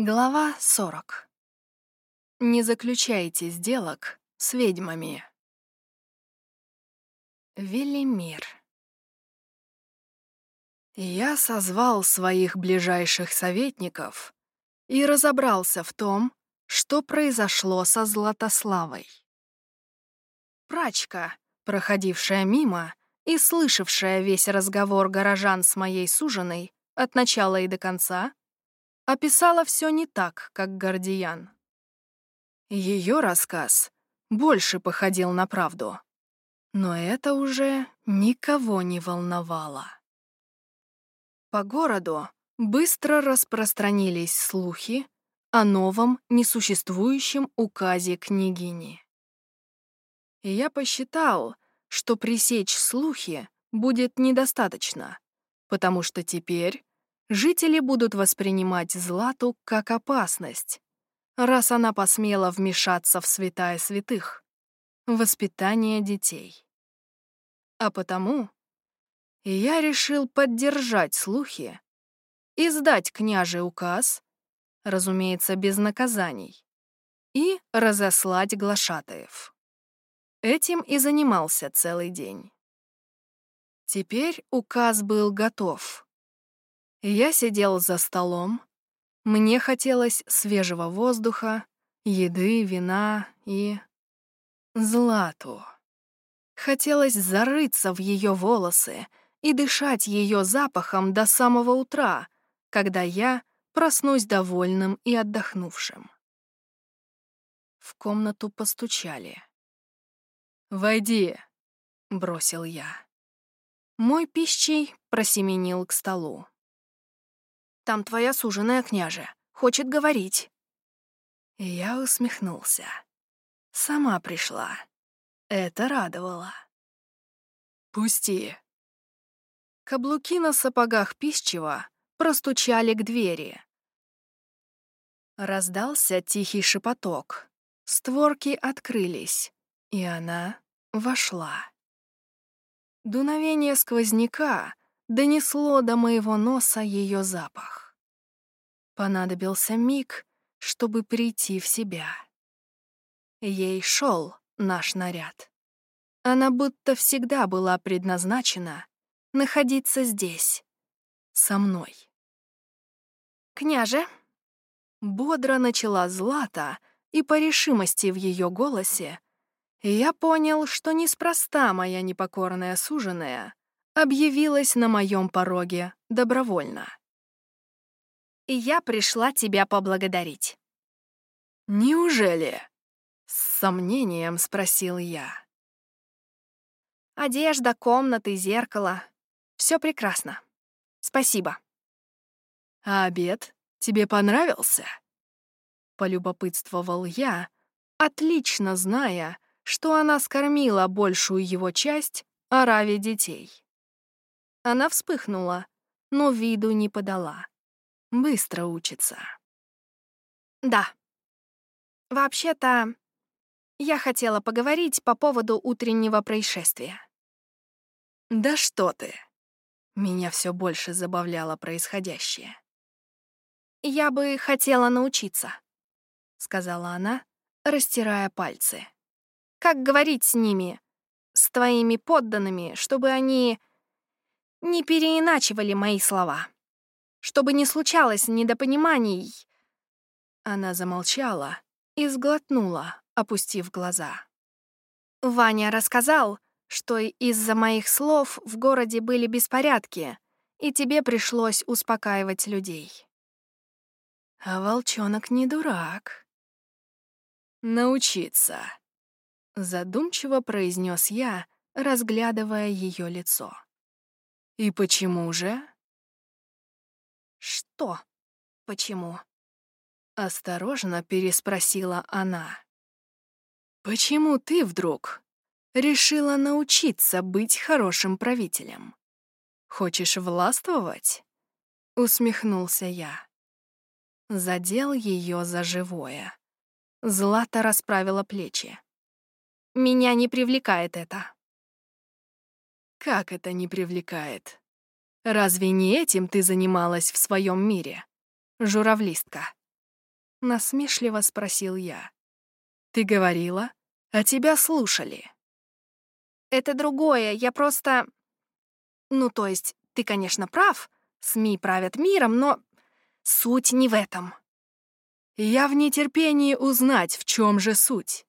Глава 40. Не заключайте сделок с ведьмами. Велимир. Я созвал своих ближайших советников и разобрался в том, что произошло со Златославой. Прачка, проходившая мимо и слышавшая весь разговор горожан с моей суженой от начала и до конца, описала все не так, как Гордиян. Ее рассказ больше походил на правду, но это уже никого не волновало. По городу быстро распространились слухи о новом несуществующем указе княгини. И я посчитал, что пресечь слухи будет недостаточно, потому что теперь жители будут воспринимать Злату как опасность, раз она посмела вмешаться в святая святых — воспитание детей. А потому я решил поддержать слухи и сдать княжий указ, разумеется, без наказаний, и разослать глашатаев. Этим и занимался целый день. Теперь указ был готов — я сидел за столом. Мне хотелось свежего воздуха, еды, вина и... Злату. Хотелось зарыться в ее волосы и дышать ее запахом до самого утра, когда я проснусь довольным и отдохнувшим. В комнату постучали. «Войди», — бросил я. Мой пищей просеменил к столу. Там твоя суженая, княже. Хочет говорить». Я усмехнулся. Сама пришла. Это радовало. «Пусти». Каблуки на сапогах пищева простучали к двери. Раздался тихий шепоток. Створки открылись, и она вошла. Дуновение сквозняка донесло до моего носа ее запах. Понадобился миг, чтобы прийти в себя. Ей шел наш наряд. Она будто всегда была предназначена находиться здесь, со мной. «Княже!» Бодро начала Злата, и по решимости в ее голосе я понял, что неспроста моя непокорная суженая объявилась на моем пороге добровольно. И я пришла тебя поблагодарить. «Неужели?» — с сомнением спросил я. «Одежда, комнаты, зеркало — все прекрасно. Спасибо». «А обед тебе понравился?» — полюбопытствовал я, отлично зная, что она скормила большую его часть ораве детей. Она вспыхнула, но виду не подала. Быстро учится. Да. Вообще-то, я хотела поговорить по поводу утреннего происшествия. Да что ты. Меня все больше забавляло происходящее. Я бы хотела научиться, сказала она, растирая пальцы. Как говорить с ними, с твоими подданными, чтобы они не переиначивали мои слова. Чтобы не случалось недопониманий. Она замолчала и сглотнула, опустив глаза. Ваня рассказал, что из-за моих слов в городе были беспорядки, и тебе пришлось успокаивать людей. А волчонок не дурак. Научиться, задумчиво произнес я, разглядывая ее лицо. «И почему же?» «Что? Почему?» Осторожно переспросила она. «Почему ты вдруг решила научиться быть хорошим правителем? Хочешь властвовать?» Усмехнулся я. Задел ее за живое. Злата расправила плечи. «Меня не привлекает это». Как это не привлекает? Разве не этим ты занималась в своем мире, журавлистка? — насмешливо спросил я. «Ты говорила, а тебя слушали». «Это другое, я просто...» «Ну, то есть, ты, конечно, прав, СМИ правят миром, но суть не в этом». «Я в нетерпении узнать, в чем же суть.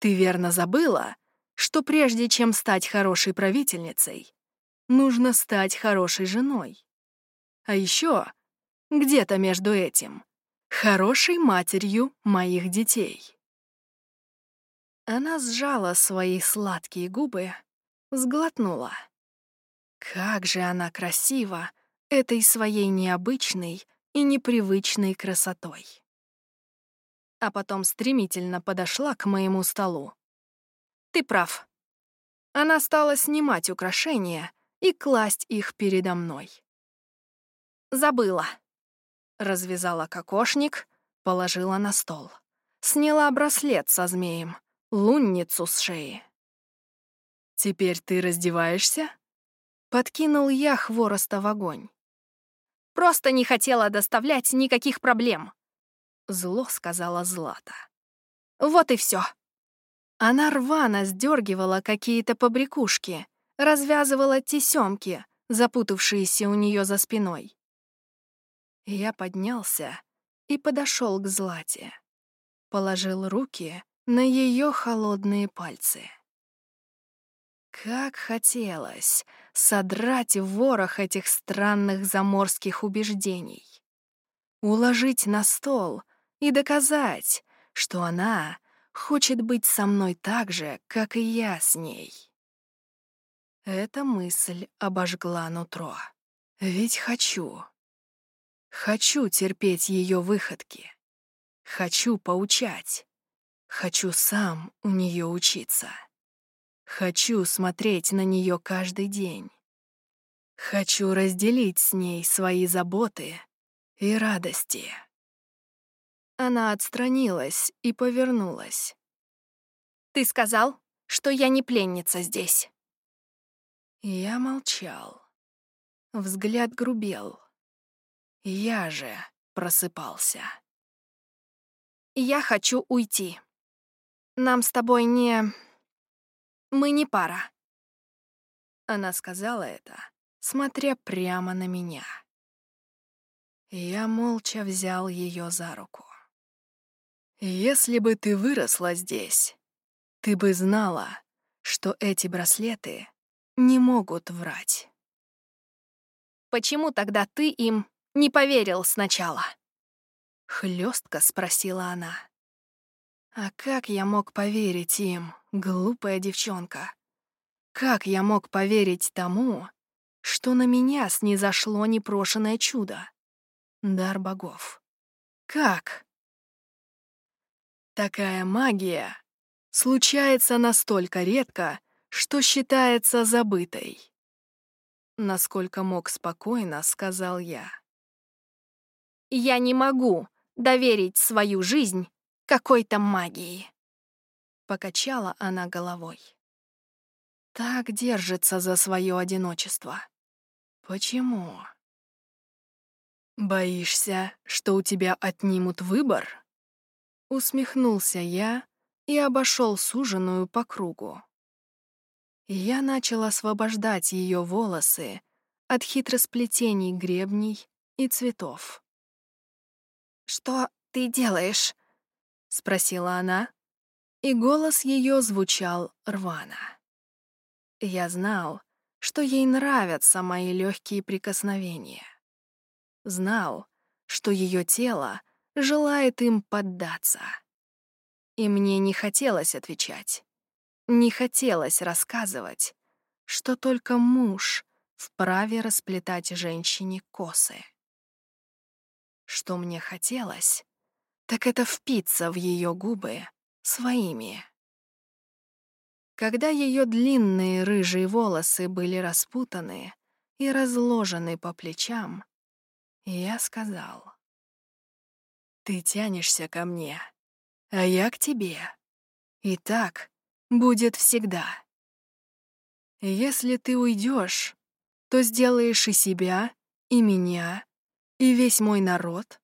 Ты верно забыла, что прежде чем стать хорошей правительницей, нужно стать хорошей женой. А еще где-то между этим хорошей матерью моих детей. Она сжала свои сладкие губы, сглотнула. Как же она красива этой своей необычной и непривычной красотой. А потом стремительно подошла к моему столу. Ты прав. Она стала снимать украшения и класть их передо мной. Забыла. Развязала кокошник, положила на стол. Сняла браслет со змеем, лунницу с шеи. «Теперь ты раздеваешься?» Подкинул я хвороста в огонь. «Просто не хотела доставлять никаких проблем», — зло сказала Злата. «Вот и все. Она рвано сдергивала какие-то побрякушки, развязывала тесемки, запутавшиеся у нее за спиной. Я поднялся и подошел к Злате. Положил руки на ее холодные пальцы. Как хотелось содрать ворох этих странных заморских убеждений. Уложить на стол и доказать, что она хочет быть со мной так же, как и я с ней. Эта мысль обожгла нутро. Ведь хочу. Хочу терпеть ее выходки. Хочу поучать. Хочу сам у нее учиться. Хочу смотреть на нее каждый день. Хочу разделить с ней свои заботы и радости. Она отстранилась и повернулась. «Ты сказал, что я не пленница здесь?» Я молчал. Взгляд грубел. Я же просыпался. Я хочу уйти. Нам с тобой не... Мы не пара. Она сказала это, смотря прямо на меня. Я молча взял ее за руку. Если бы ты выросла здесь, ты бы знала, что эти браслеты не могут врать. Почему тогда ты им не поверил сначала?» Хлестко спросила она. «А как я мог поверить им, глупая девчонка? Как я мог поверить тому, что на меня снизошло непрошенное чудо? Дар богов. Как?» Такая магия случается настолько редко, что считается забытой. Насколько мог спокойно, сказал я. Я не могу доверить свою жизнь какой-то магии. Покачала она головой. Так держится за свое одиночество. Почему? Боишься, что у тебя отнимут выбор? Усмехнулся я и обошел суженую по кругу. Я начал освобождать ее волосы от хитросплетений гребней и цветов. «Что ты делаешь?» — спросила она, и голос ее звучал рвано. Я знал, что ей нравятся мои легкие прикосновения. Знал, что ее тело желает им поддаться. И мне не хотелось отвечать, не хотелось рассказывать, что только муж вправе расплетать женщине косы. Что мне хотелось, так это впиться в ее губы своими. Когда ее длинные рыжие волосы были распутаны и разложены по плечам, я сказал, «Ты тянешься ко мне, а я к тебе. И так будет всегда. Если ты уйдешь, то сделаешь и себя, и меня, и весь мой народ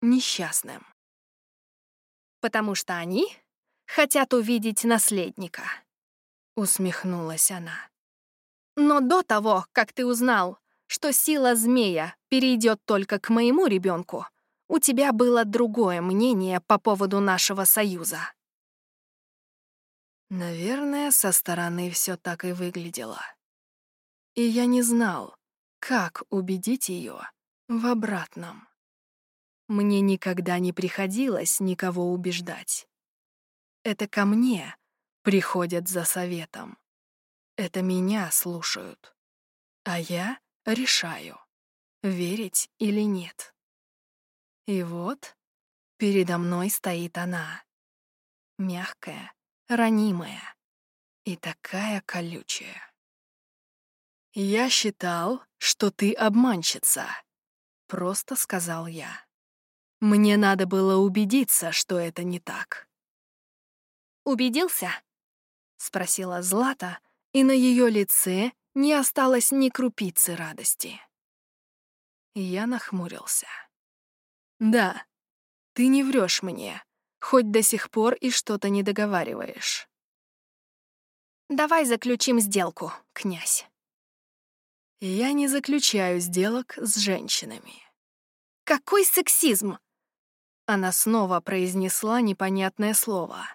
несчастным. потому что они хотят увидеть наследника», — усмехнулась она. «Но до того, как ты узнал, что сила змея перейдет только к моему ребенку, у тебя было другое мнение по поводу нашего союза». Наверное, со стороны все так и выглядело. И я не знал, как убедить ее в обратном. Мне никогда не приходилось никого убеждать. Это ко мне приходят за советом. Это меня слушают. А я решаю, верить или нет. И вот передо мной стоит она. Мягкая, ранимая и такая колючая. «Я считал, что ты обманщица», — просто сказал я. Мне надо было убедиться, что это не так. «Убедился?» — спросила Злата, и на ее лице не осталось ни крупицы радости. Я нахмурился. «Да, ты не врешь мне, хоть до сих пор и что-то не договариваешь. Давай заключим сделку, князь. Я не заключаю сделок с женщинами. Какой сексизм! Она снова произнесла непонятное слово.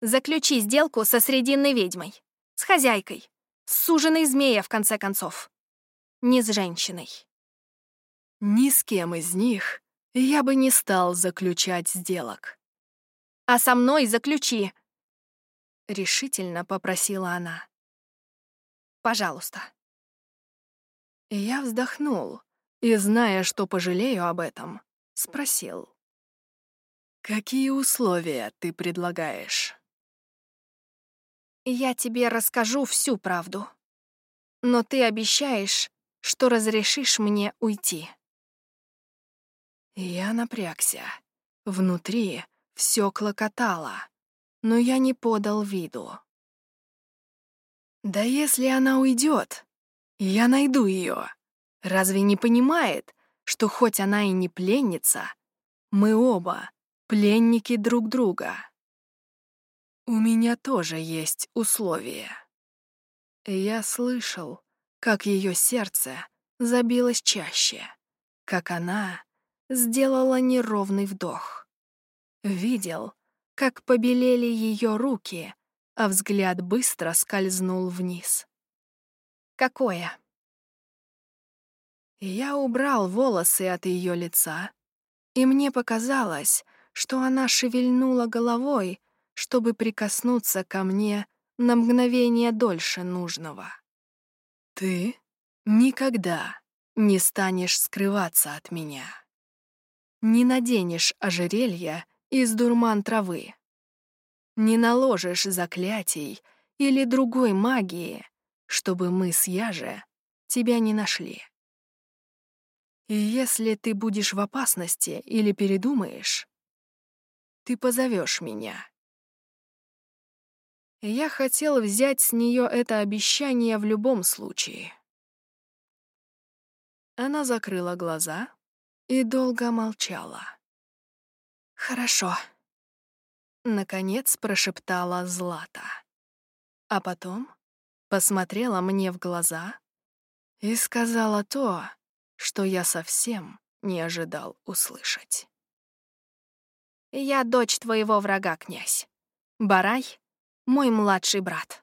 «Заключи сделку со срединной ведьмой, с хозяйкой, с суженой змея, в конце концов. Не с женщиной». Ни с кем из них я бы не стал заключать сделок. «А со мной заключи!» — решительно попросила она. «Пожалуйста». Я вздохнул и, зная, что пожалею об этом, спросил. «Какие условия ты предлагаешь?» «Я тебе расскажу всю правду. Но ты обещаешь, что разрешишь мне уйти». Я напрягся. Внутри все клокотало, но я не подал виду. «Да если она уйдет, я найду ее. Разве не понимает, что хоть она и не пленница, мы оба пленники друг друга. У меня тоже есть условия. Я слышал, как ее сердце забилось чаще, как она сделала неровный вдох. Видел, как побелели ее руки, а взгляд быстро скользнул вниз. «Какое?» Я убрал волосы от ее лица, и мне показалось, что она шевельнула головой, чтобы прикоснуться ко мне на мгновение дольше нужного. «Ты никогда не станешь скрываться от меня. Не наденешь ожерелья из дурман травы. Не наложишь заклятий или другой магии, чтобы мы с Яже тебя не нашли. И если ты будешь в опасности или передумаешь, ты позовешь меня. Я хотел взять с нее это обещание в любом случае. Она закрыла глаза и долго молчала. «Хорошо», — наконец прошептала Злата. А потом посмотрела мне в глаза и сказала то, что я совсем не ожидал услышать. Я дочь твоего врага, князь. Барай — мой младший брат.